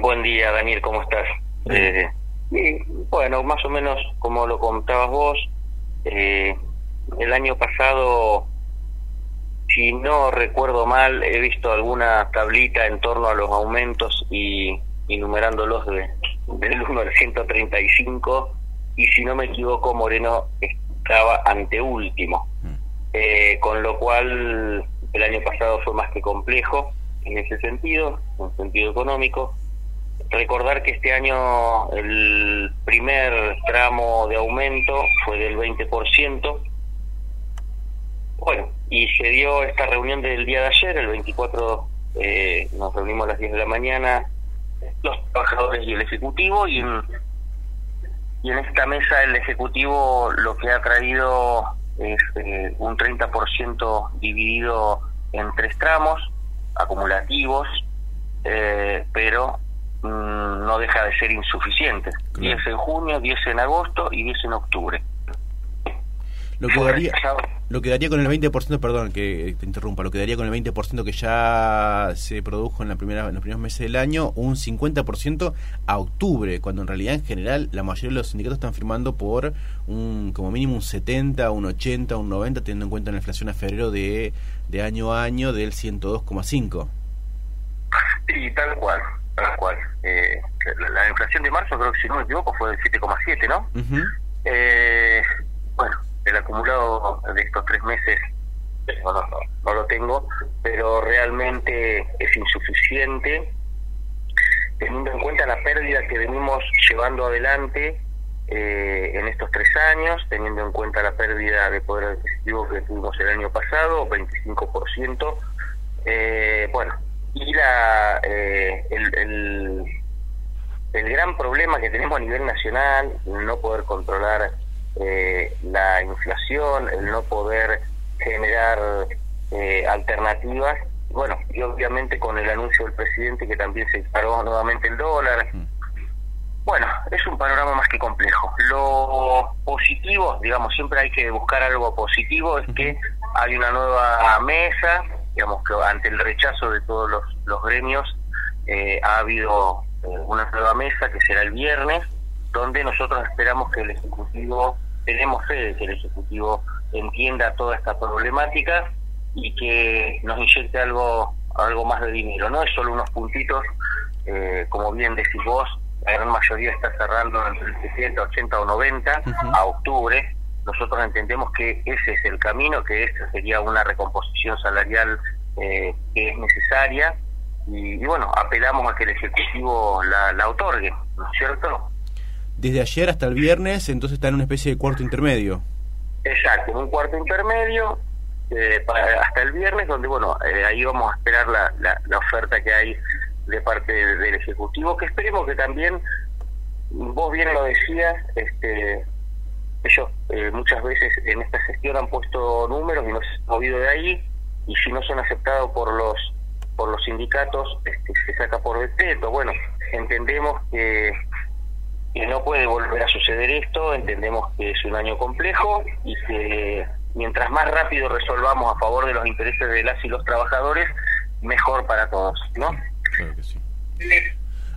Buen día, Daniel, ¿cómo estás? Eh, bueno, más o menos como lo contabas vos, eh, el año pasado, si no recuerdo mal, he visto alguna tablita en torno a los aumentos y enumerándolos de, del 1 al 135, y si no me equivoco, Moreno estaba anteúltimo, mm. eh, con lo cual el año pasado fue más que complejo en ese sentido, en sentido económico. Recordar que este año el primer tramo de aumento fue del 20%. Bueno, y se dio esta reunión del día de ayer, el 24, eh, nos reunimos a las 10 de la mañana, los trabajadores y el Ejecutivo, y en, esta mesa el Ejecutivo lo que ha traído es eh, un 30% dividido en tres tramos acumulativos, eh, pero mm, no deja de ser insuficiente. 10 en junio, 10 en agosto y 10 en octubre. Lo que, daría, lo con el 20%, perdón que te interrumpa, lo que daría con el 20% que ya se produjo en, la primera, en los primeros meses del año, un 50% a octubre, cuando en realidad en general la mayoría de los sindicatos están firmando por un como mínimo un 70, un 80, un 90, teniendo en cuenta la inflación a febrero de, de año a año del 102,5. Sí, tal cual, tal cual. Eh, la, inflación de marzo, creo que si no me equivoco, fue del 7,7, ¿no? eh, bueno, el acumulado de estos tres meses no, lo tengo, pero realmente es insuficiente teniendo en cuenta la pérdida que venimos llevando adelante eh, en estos tres años, teniendo en cuenta la pérdida de poder adquisitivo que tuvimos el año pasado, 25%, eh, bueno, y la, eh, el, el, el gran problema que tenemos a nivel nacional, no poder controlar eh, la inflación, el no poder generar eh, alternativas, bueno, y obviamente con el anuncio del presidente que también se disparó nuevamente el dólar. Bueno, es un panorama más que complejo. Lo positivo, digamos, siempre hay que buscar algo positivo, es que hay una nueva mesa, digamos que ante el rechazo de todos los, los gremios, eh, ha habido eh, una nueva mesa que será el viernes, donde nosotros esperamos que el Ejecutivo, tenemos fe de que el Ejecutivo entienda toda esta problemática y que nos inyecte algo algo más de dinero. No es solo unos puntitos, eh, como bien decís vos, la gran mayoría está cerrando entre el 60, 80 o 90 a octubre. Nosotros entendemos que ese es el camino, que esa sería una recomposición salarial eh, que es necesaria y, bueno, apelamos a que el Ejecutivo la, la otorgue, ¿no es cierto? desde ayer hasta el viernes, entonces está en una especie de cuarto intermedio. Exacto, en un cuarto intermedio eh, hasta el viernes, donde bueno, eh, ahí vamos a esperar la, la, oferta que hay de parte del Ejecutivo, que esperemos que también, vos bien lo decías, este, ellos eh, muchas veces en esta gestión han puesto números y no se han movido de ahí, y si no son aceptados por los por los sindicatos, este, se saca por decreto. Bueno, entendemos que que no puede volver a suceder esto, entendemos que es un año complejo y que mientras más rápido resolvamos a favor de los intereses de las y los trabajadores, mejor para todos, ¿no? Claro que sí.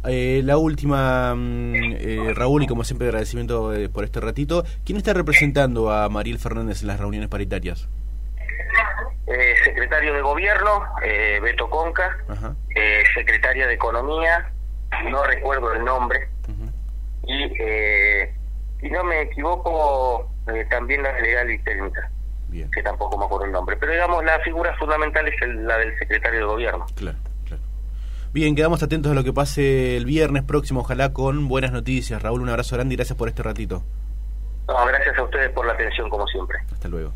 Eh, la última, mm, eh, Raúl, y como siempre agradecimiento eh, por este ratito. ¿Quién está representando a Mariel Fernández en las reuniones paritarias? secretario de Gobierno, Beto Conca, secretaria de Economía, no recuerdo el nombre, y eh, si no me equivoco eh, también la legal y técnica que tampoco me acuerdo el nombre. Pero digamos la figura fundamental es la del secretario de gobierno. Claro bien quedamos atentos a lo que pase el viernes próximo ojalá con buenas noticias. Raúl un abrazo grande y gracias por este ratito. No, gracias a ustedes por la atención como siempre. Hasta luego